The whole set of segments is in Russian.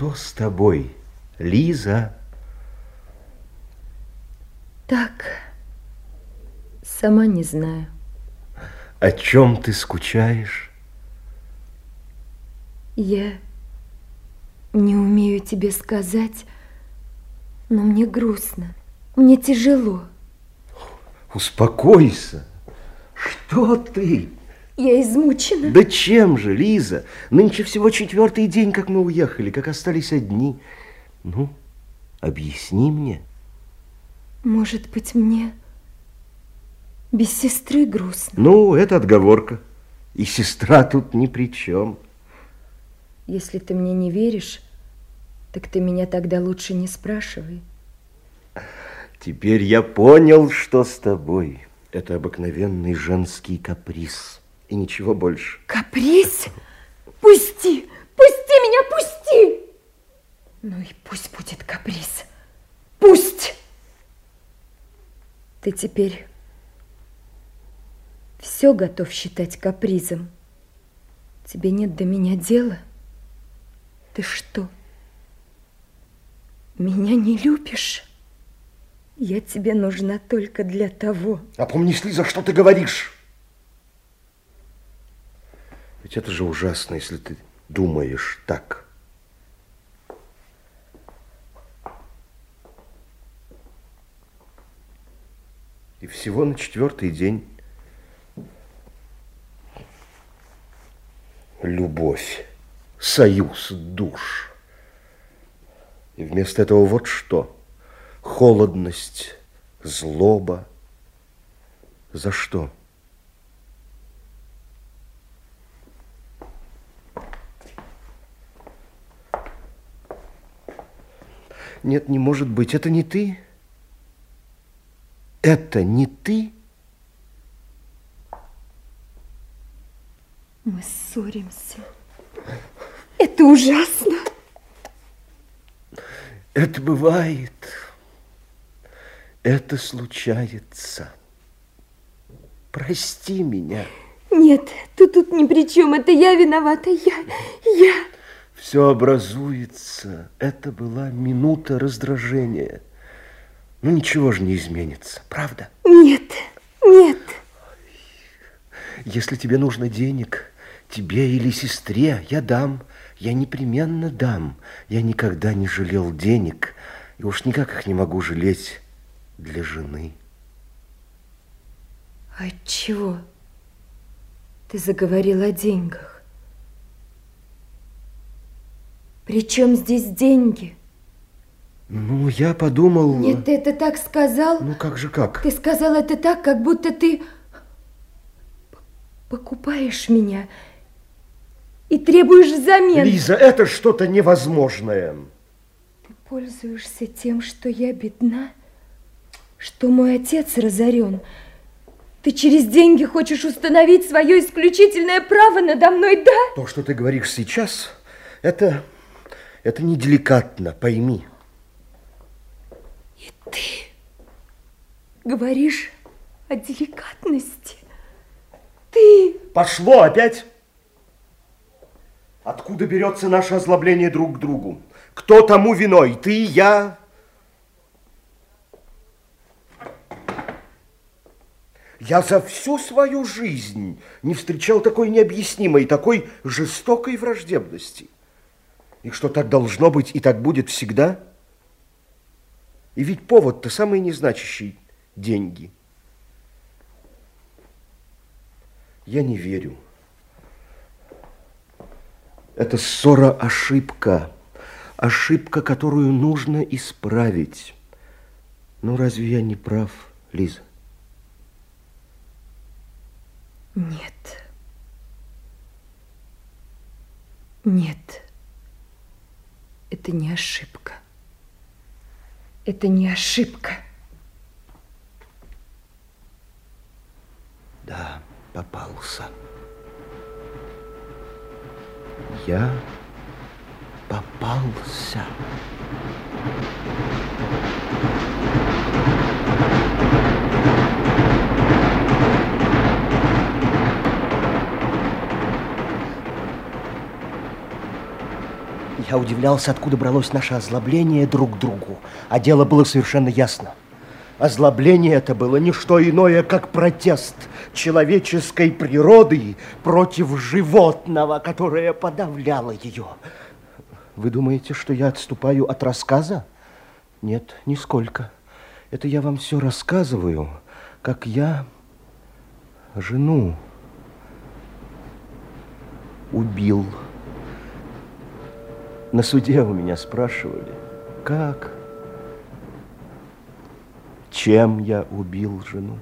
Что с тобой, Лиза? Так, сама не знаю. О чем ты скучаешь? Я не умею тебе сказать, но мне грустно, мне тяжело. Успокойся. Что ты? Я измучена. Да чем же, Лиза? Нынче всего четвертый день, как мы уехали, как остались одни. Ну, объясни мне. Может быть, мне без сестры грустно? Ну, это отговорка. И сестра тут ни при чем. Если ты мне не веришь, так ты меня тогда лучше не спрашивай. Теперь я понял, что с тобой. Это обыкновенный женский каприз. И ничего больше. Каприз? Пусти! Пусти меня, пусти! Ну и пусть будет каприз. Пусть! Ты теперь все готов считать капризом. Тебе нет до меня дела? Ты что, меня не любишь? Я тебе нужна только для того. Опомнись, Лиза, что ты говоришь? Ведь это же ужасно, если ты думаешь так. И всего на четвертый день любовь, союз душ. И вместо этого вот что? Холодность, злоба. За что? Нет, не может быть, это не ты. Это не ты? Мы ссоримся. Это ужасно. Это бывает. Это случается. Прости меня. Нет, ты тут ни при чем. Это я виновата. Я, я. Все образуется. Это была минута раздражения. Ну, ничего же не изменится, правда? Нет, нет. Если тебе нужно денег, тебе или сестре, я дам. Я непременно дам. Я никогда не жалел денег, и уж никак их не могу жалеть для жены. А чего ты заговорил о деньгах? При чем здесь деньги? Ну, я подумал... Нет, ты это так сказал? Ну, как же как? Ты сказал это так, как будто ты покупаешь меня и требуешь взамен. Лиза, это что-то невозможное. Ты пользуешься тем, что я бедна, что мой отец разорен. Ты через деньги хочешь установить свое исключительное право надо мной, да? То, что ты говоришь сейчас, это, это неделикатно, пойми. И ты говоришь о деликатности? Ты... Пошло опять? Откуда берется наше озлобление друг к другу? Кто тому виной? Ты, я? Я за всю свою жизнь не встречал такой необъяснимой, такой жестокой враждебности. И что так должно быть и так будет всегда? И ведь повод-то самый незначащий – деньги. Я не верю. Это ссора – ошибка. Ошибка, которую нужно исправить. Ну, разве я не прав, Лиза? Нет. Нет. Это не ошибка. Это не ошибка. Да, попался. Я попался. Я удивлялся, откуда бралось наше озлобление друг другу. А дело было совершенно ясно. Озлобление это было не что иное, как протест человеческой природы против животного, которое подавляло ее. Вы думаете, что я отступаю от рассказа? Нет, нисколько. Это я вам все рассказываю, как я жену убил. На суде у меня спрашивали, как, чем я убил жену.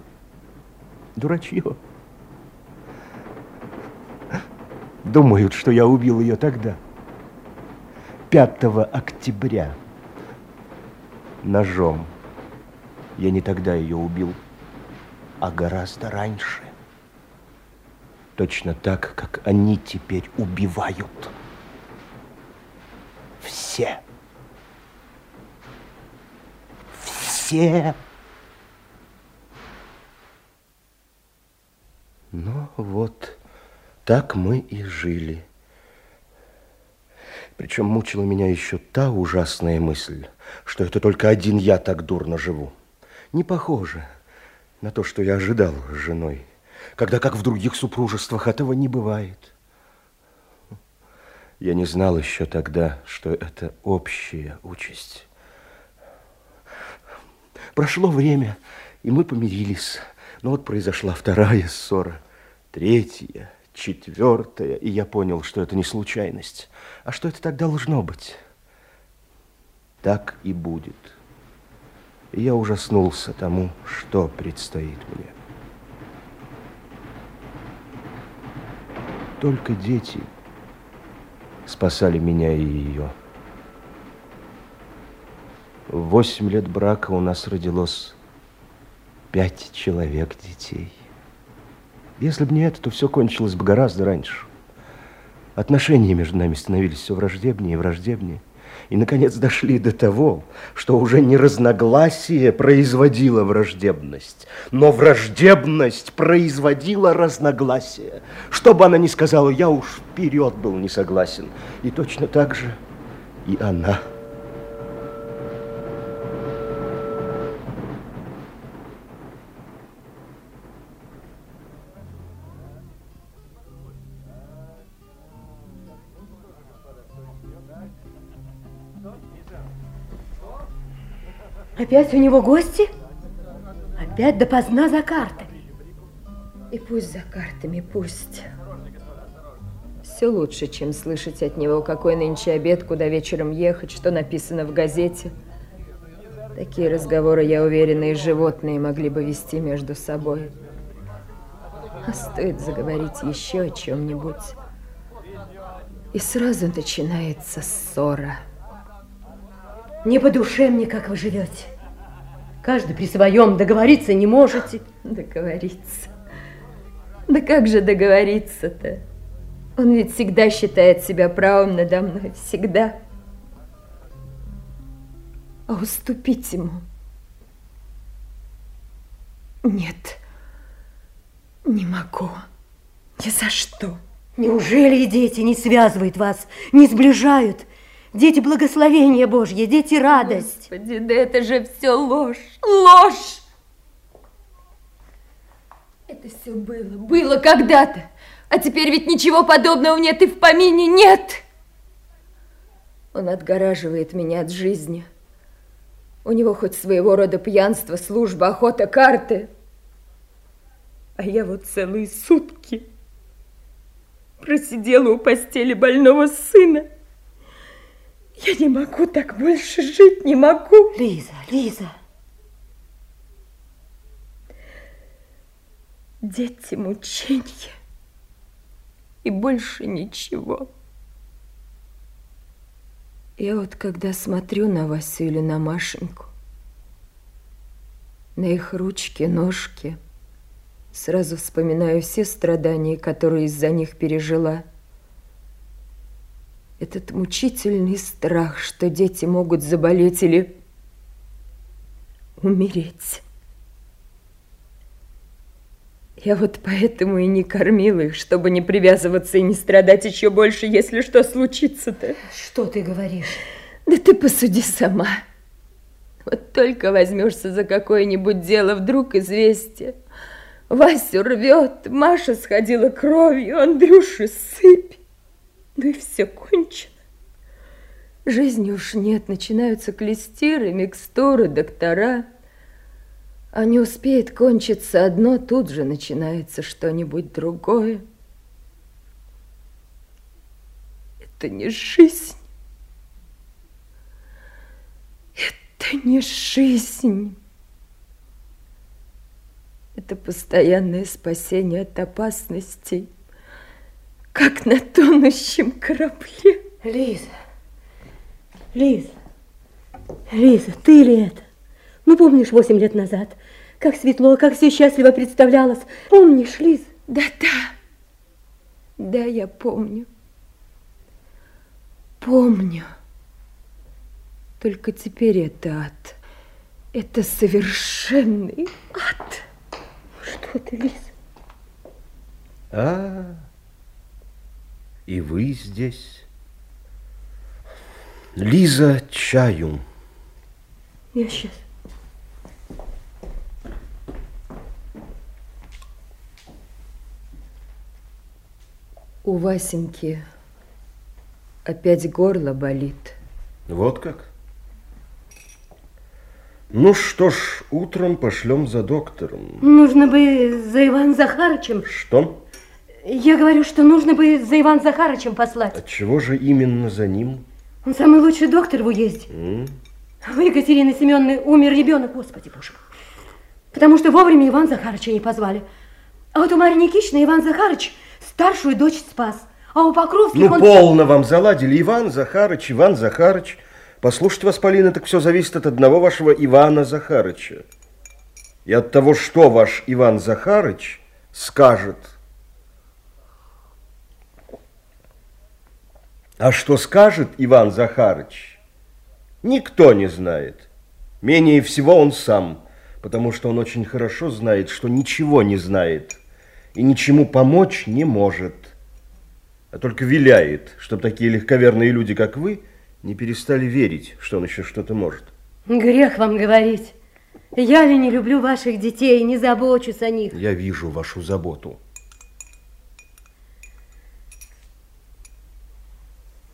Дурачье. Думают, что я убил ее тогда, 5 октября, ножом. Я не тогда ее убил, а гораздо раньше. Точно так, как они теперь убивают. Все. Все. Ну вот, так мы и жили. Причем мучила меня еще та ужасная мысль, что это только один я так дурно живу. Не похоже на то, что я ожидал с женой, когда, как в других супружествах, этого не бывает. Я не знал еще тогда, что это общая участь. Прошло время, и мы помирились. Но вот произошла вторая ссора, третья, четвертая, и я понял, что это не случайность. А что это так должно быть? Так и будет. И я ужаснулся тому, что предстоит мне. Только дети спасали меня и ее. Восемь лет брака у нас родилось пять человек детей. Если бы не это, то все кончилось бы гораздо раньше. Отношения между нами становились все враждебнее и враждебнее. И, наконец, дошли до того, что уже не разногласие производило враждебность, но враждебность производила разногласие. Что бы она ни сказала, я уж вперед был не согласен. И точно так же и она. Опять у него гости? Опять допоздна за картами. И пусть за картами, пусть. Все лучше, чем слышать от него, какой нынче обед, куда вечером ехать, что написано в газете. Такие разговоры, я уверена, и животные могли бы вести между собой. А стоит заговорить еще о чем-нибудь. И сразу начинается ссора. Не по душе мне, как вы живете. Каждый при своем договориться не можете. Договориться. Да как же договориться-то? Он ведь всегда считает себя правым надо мной, всегда. А уступить ему? Нет, не могу. Ни за что. Неужели дети не связывают вас, не сближают? Дети благословения Божье, дети радость. Господи, да это же все ложь, ложь! Это все было, было когда-то, а теперь ведь ничего подобного нет и в помине нет. Он отгораживает меня от жизни. У него хоть своего рода пьянство, служба, охота, карты. А я вот целые сутки просидела у постели больного сына. Я не могу так больше жить, не могу. Лиза, Лиза. Дети, мучения и больше ничего. Я вот когда смотрю на Васю или на Машеньку, на их ручки, ножки, сразу вспоминаю все страдания, которые из-за них пережила – этот мучительный страх, что дети могут заболеть или умереть. Я вот поэтому и не кормила их, чтобы не привязываться и не страдать еще больше, если что случится-то. Что ты говоришь? Да ты посуди сама. Вот только возьмешься за какое-нибудь дело, вдруг известие. Васю рвет, Маша сходила кровью, Андрюша сыпь. Ну и все кончено. Жизни уж нет, начинаются клестиры, микстуры, доктора. А не успеет кончиться одно, тут же начинается что-нибудь другое. Это не жизнь. Это не жизнь. Это постоянное спасение от опасностей, как на тонущем корабле. Лиза, Лиза, Лиза, ты ли это? Ну, помнишь, восемь лет назад, как светло, как все счастливо представлялось. Помнишь, Лиз? Да-да, да, я помню. Помню. Только теперь это ад. Это совершенный ад. Что ты, Лиз? А, и вы здесь. Лиза, чаю. Я сейчас. У Васеньки опять горло болит. Вот как? Ну что ж, утром пошлем за доктором. Нужно бы за Иван Захарычем. Что? Я говорю, что нужно бы за Иван Захарычем послать. От чего же именно за ним? Он самый лучший доктор в уезде. М? У Екатерины Семеновны умер ребенок, господи боже мой. Потому что вовремя Иван Захарыча не позвали. А вот у Марьи Никитичны Иван Захарыч старшую дочь спас. А у Покровских Ну, он... полно вам заладили. Иван Захарыч, Иван Захарыч. Послушайте вас, Полина, так все зависит от одного вашего Ивана Захарыча. И от того, что ваш Иван Захарыч скажет. А что скажет Иван Захарыч, никто не знает. Менее всего он сам, потому что он очень хорошо знает, что ничего не знает и ничему помочь не может а только виляет, чтобы такие легковерные люди, как вы, не перестали верить, что он еще что-то может. Грех вам говорить. Я ли не люблю ваших детей, не забочусь о них. Я вижу вашу заботу.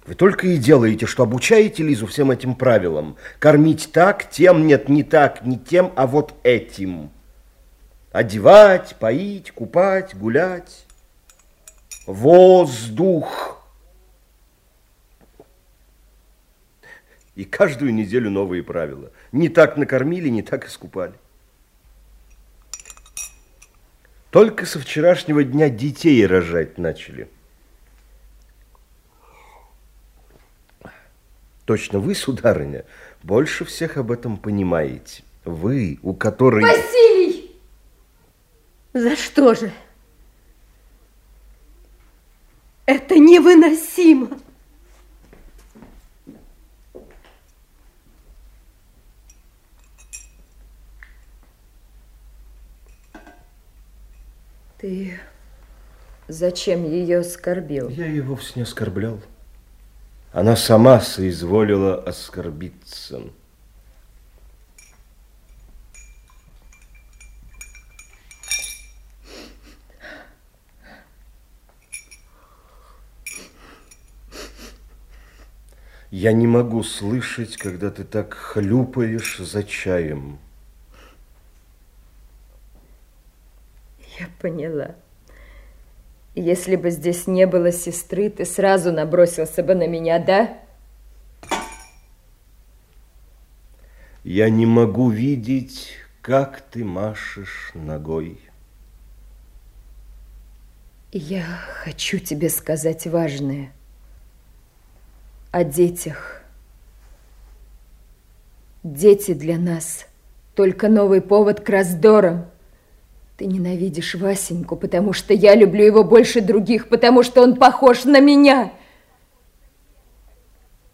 Вы только и делаете, что обучаете Лизу всем этим правилам. Кормить так, тем нет, не так, не тем, а вот этим. Одевать, поить, купать, гулять. Воздух. И каждую неделю новые правила. Не так накормили, не так искупали. Только со вчерашнего дня детей рожать начали. Точно вы, сударыня, больше всех об этом понимаете. Вы, у которой... Василий! За что же? Это невыносимо. Ты зачем ее оскорбил? Я ее вовсе не оскорблял. Она сама соизволила оскорбиться. Я не могу слышать, когда ты так хлюпаешь за чаем. Я поняла. Если бы здесь не было сестры, ты сразу набросился бы на меня, да? Я не могу видеть, как ты машешь ногой. Я хочу тебе сказать важное. О детях. Дети для нас только новый повод к раздорам. Ты ненавидишь Васеньку, потому что я люблю его больше других, потому что он похож на меня.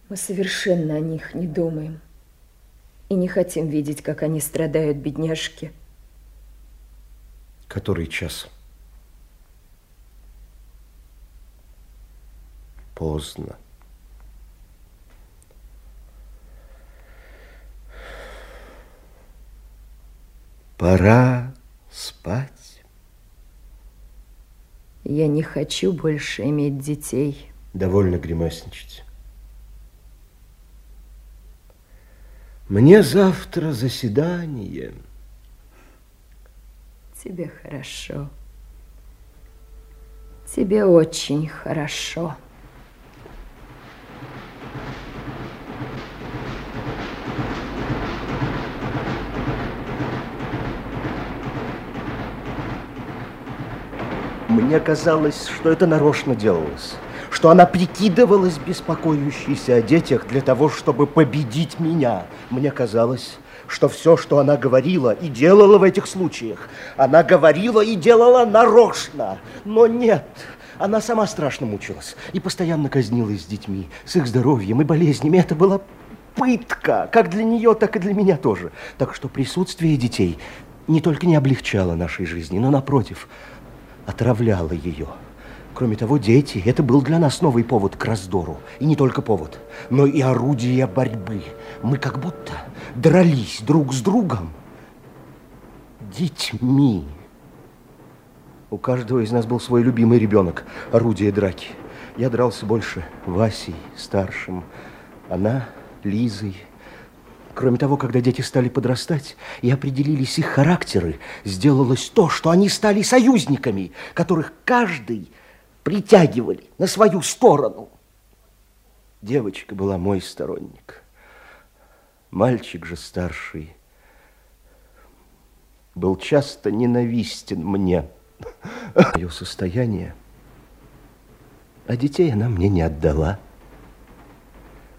Мы совершенно о них не думаем и не хотим видеть, как они страдают, бедняжки. Который час? Поздно. Пора спать. Я не хочу больше иметь детей. Довольно гримасничать. Мне завтра заседание. Тебе хорошо. Тебе очень хорошо. Мне казалось, что это нарочно делалось, что она прикидывалась беспокоящейся о детях для того, чтобы победить меня. Мне казалось, что все, что она говорила и делала в этих случаях, она говорила и делала нарочно. Но нет, она сама страшно мучилась и постоянно казнилась с детьми, с их здоровьем и болезнями. Это была пытка, как для нее, так и для меня тоже. Так что присутствие детей не только не облегчало нашей жизни, но, напротив, отравляло ее. Кроме того, дети – это был для нас новый повод к раздору. И не только повод, но и орудие борьбы. Мы как будто дрались друг с другом детьми. У каждого из нас был свой любимый ребенок, орудие драки. Я дрался больше Васей, старшим, она Лизой. Кроме того, когда дети стали подрастать и определились их характеры, сделалось то, что они стали союзниками, которых каждый притягивали на свою сторону. Девочка была мой сторонник. Мальчик же старший был часто ненавистен мне. Мое состояние, а детей она мне не отдала.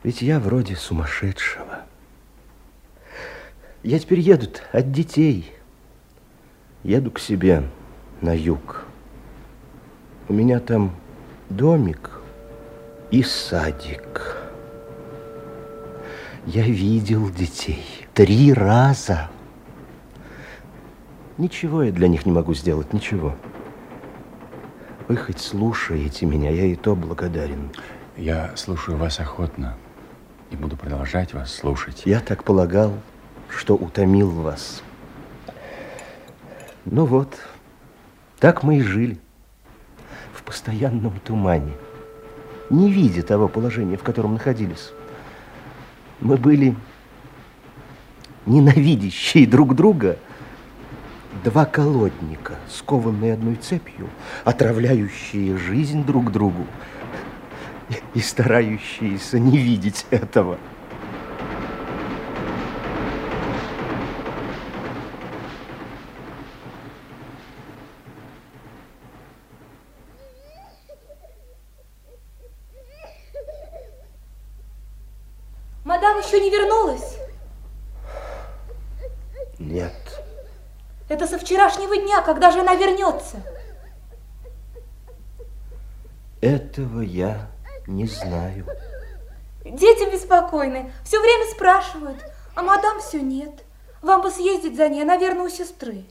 Ведь я вроде сумасшедшего. Я теперь еду от детей. Еду к себе на юг. У меня там домик и садик. Я видел детей три раза. Ничего я для них не могу сделать, ничего. Вы хоть слушаете меня, я и то благодарен. Я слушаю вас охотно и буду продолжать вас слушать. Я так полагал, что утомил вас. Ну вот, так мы и жили в постоянном тумане, не видя того положения, в котором находились. Мы были ненавидящие друг друга, два колодника, скованные одной цепью, отравляющие жизнь друг другу и старающиеся не видеть этого. Мадам еще не вернулась? Нет. Это со вчерашнего дня, когда же она вернется? Этого я не знаю. Дети беспокойны, все время спрашивают, а мадам все нет. Вам бы съездить за ней, наверное, у сестры.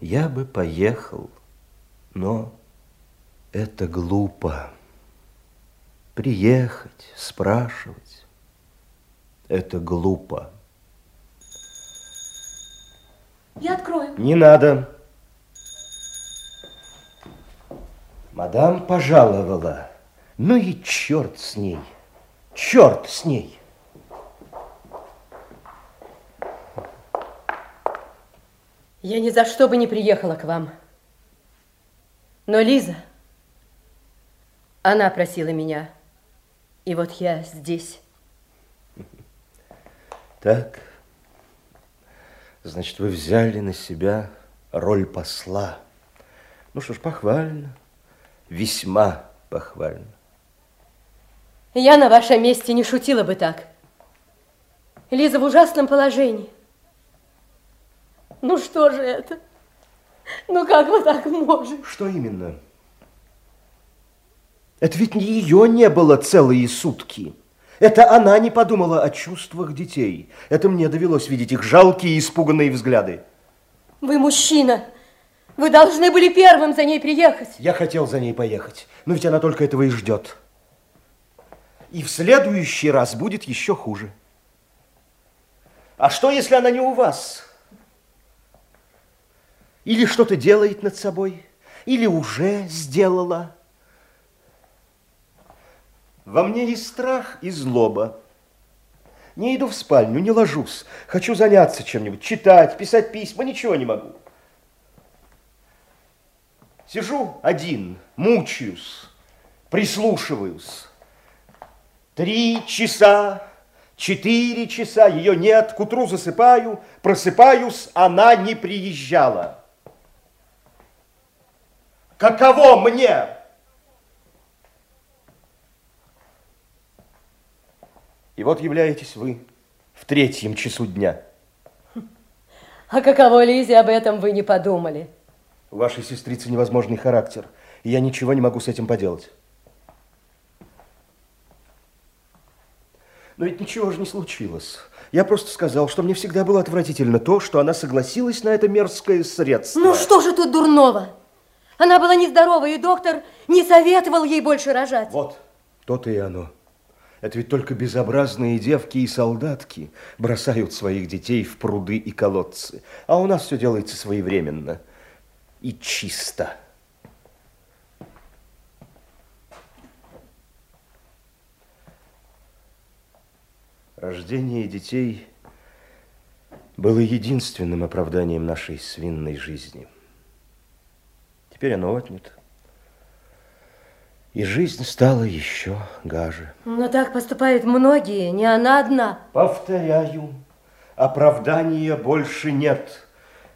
Я бы поехал, но это глупо. Приехать, спрашивать. Это глупо. Я открою. Не надо. Мадам пожаловала. Ну и черт с ней. Черт с ней. Я ни за что бы не приехала к вам. Но Лиза, она просила меня. И вот я здесь. Так, значит, вы взяли на себя роль посла. Ну что ж, похвально, весьма похвально. Я на вашем месте не шутила бы так. Лиза в ужасном положении. Ну что же это? Ну как вы так можете? Что именно? Это ведь не ее не было целые сутки. Это она не подумала о чувствах детей. Это мне довелось видеть их жалкие и испуганные взгляды. Вы мужчина. Вы должны были первым за ней приехать. Я хотел за ней поехать, но ведь она только этого и ждет. И в следующий раз будет еще хуже. А что, если она не у вас? Или что-то делает над собой? Или уже сделала? Во мне и страх, и злоба. Не иду в спальню, не ложусь. Хочу заняться чем-нибудь, читать, писать письма, ничего не могу. Сижу один, мучаюсь, прислушиваюсь. Три часа, четыре часа, ее нет, к утру засыпаю, просыпаюсь, она не приезжала. Каково мне? И вот являетесь вы в третьем часу дня. А каково Лизе об этом вы не подумали? У вашей сестрицы невозможный характер, и я ничего не могу с этим поделать. Но ведь ничего же не случилось. Я просто сказал, что мне всегда было отвратительно то, что она согласилась на это мерзкое средство. Ну что же тут дурного? Она была нездорова, и доктор не советовал ей больше рожать. Вот, то-то и оно. Это ведь только безобразные девки и солдатки бросают своих детей в пруды и колодцы. А у нас все делается своевременно и чисто. Рождение детей было единственным оправданием нашей свинной жизни. Теперь оно отнято. И жизнь стала еще гаже. Но так поступают многие, не она одна. Повторяю, оправдания больше нет.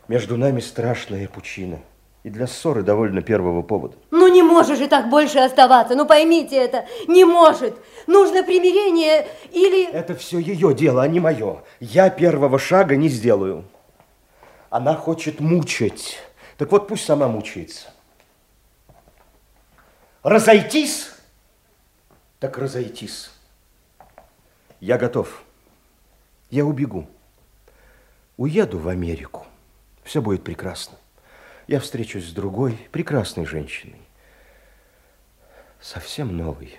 Между нами страшная пучина. И для ссоры довольно первого повода. Ну не может же так больше оставаться, ну поймите это, не может. Нужно примирение или... Это все ее дело, а не мое. Я первого шага не сделаю. Она хочет мучить. Так вот пусть сама мучается. Разойтись? Так разойтись. Я готов. Я убегу. Уеду в Америку. Все будет прекрасно. Я встречусь с другой прекрасной женщиной. Совсем новой.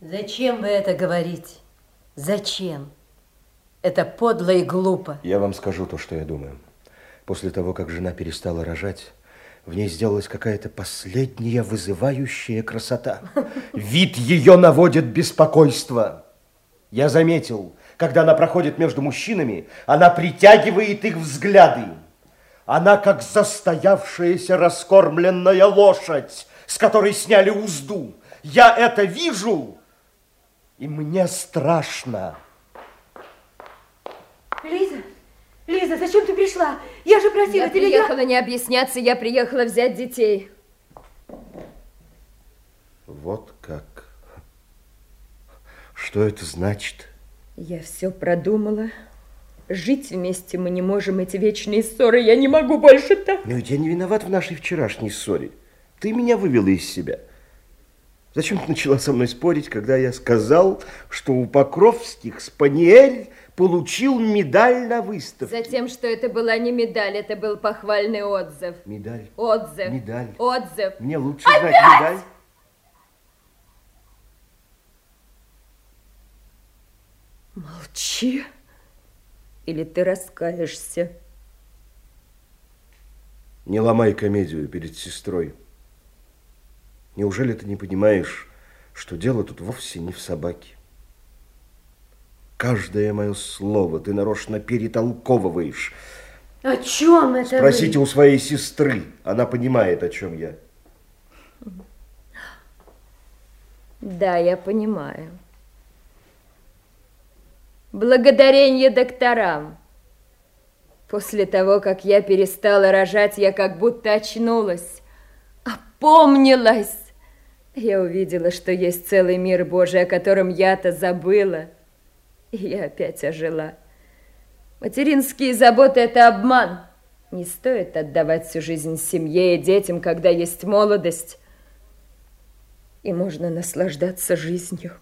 Зачем вы это говорите? Зачем? Это подло и глупо. Я вам скажу то, что я думаю. После того, как жена перестала рожать, в ней сделалась какая-то последняя вызывающая красота. Вид ее наводит беспокойство. Я заметил, когда она проходит между мужчинами, она притягивает их взгляды. Она как застоявшаяся раскормленная лошадь, с которой сняли узду. Я это вижу, и мне страшно. Лиза, Лиза, зачем ты пришла? Я же просила Я тебя... приехала не объясняться, я приехала взять детей. Вот как. Что это значит? Я все продумала. Жить вместе мы не можем, эти вечные ссоры, я не могу больше так. Но ведь я не виноват в нашей вчерашней ссоре. Ты меня вывела из себя. Зачем ты начала со мной спорить, когда я сказал, что у Покровских Спаниель получил медаль на выставке? Затем, что это была не медаль, это был похвальный отзыв. Медаль. Отзыв. Медаль. Отзыв. Мне лучше знать медаль. Молчи, или ты раскаешься. Не ломай комедию перед сестрой. Неужели ты не понимаешь, что дело тут вовсе не в собаке? Каждое мое слово ты нарочно перетолковываешь. О чем это Спросите вы? у своей сестры, она понимает, о чем я. Да, я понимаю. Благодарение докторам. После того, как я перестала рожать, я как будто очнулась, опомнилась. Я увидела, что есть целый мир Божий, о котором я-то забыла. И я опять ожила. Материнские заботы – это обман. Не стоит отдавать всю жизнь семье и детям, когда есть молодость. И можно наслаждаться жизнью.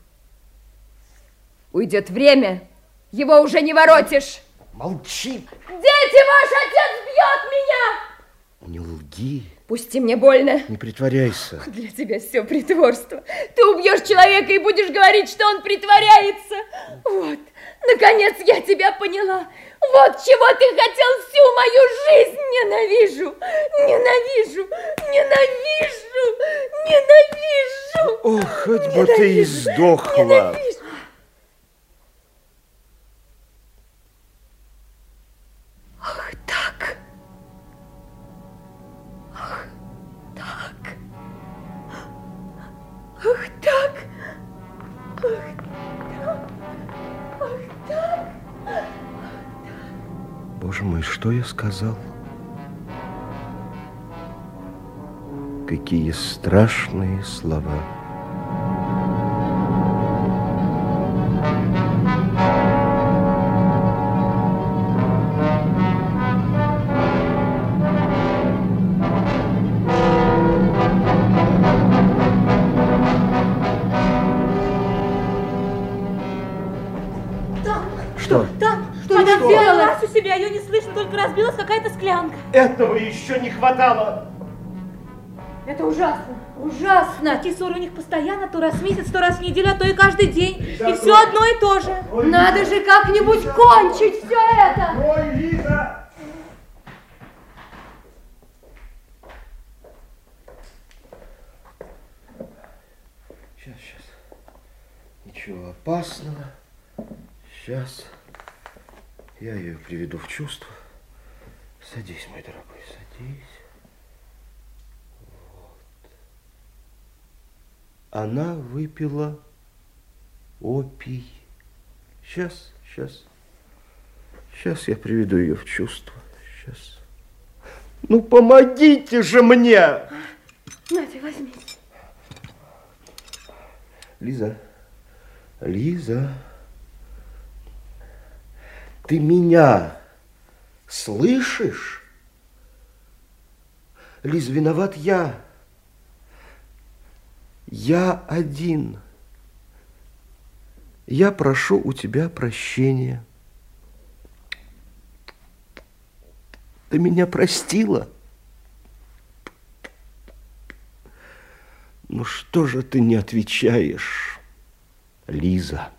Уйдет время, его уже не воротишь. Молчи, Дети, ваш отец бьет меня! не лги. Пусти мне больно. Не притворяйся. Для тебя все притворство. Ты убьешь человека и будешь говорить, что он притворяется. Вот, наконец я тебя поняла. Вот чего ты хотел всю мою жизнь. Ненавижу, ненавижу, ненавижу, ненавижу. Ох, хоть бы ты и сдохла. Ненавижу. Слышно, только разбилась какая-то склянка. Этого еще не хватало. Это ужасно, ужасно. Такие ссоры у них постоянно, то раз в месяц, то раз в неделю, а то и каждый день. И все одно и то же. Надо же как-нибудь кончить все это. Ой, Лиза! Сейчас, сейчас. Ничего опасного. Сейчас я ее приведу в чувство. Садись, мой дорогой, садись. Она выпила опий. Сейчас, сейчас. Сейчас я приведу ее в чувство. Сейчас. Ну, помогите же мне! Нате, возьми. Лиза, Лиза, ты меня слышишь? Лиз, виноват я. Я один. Я прошу у тебя прощения. Ты меня простила? Ну что же ты не отвечаешь, Лиза?